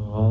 Oh.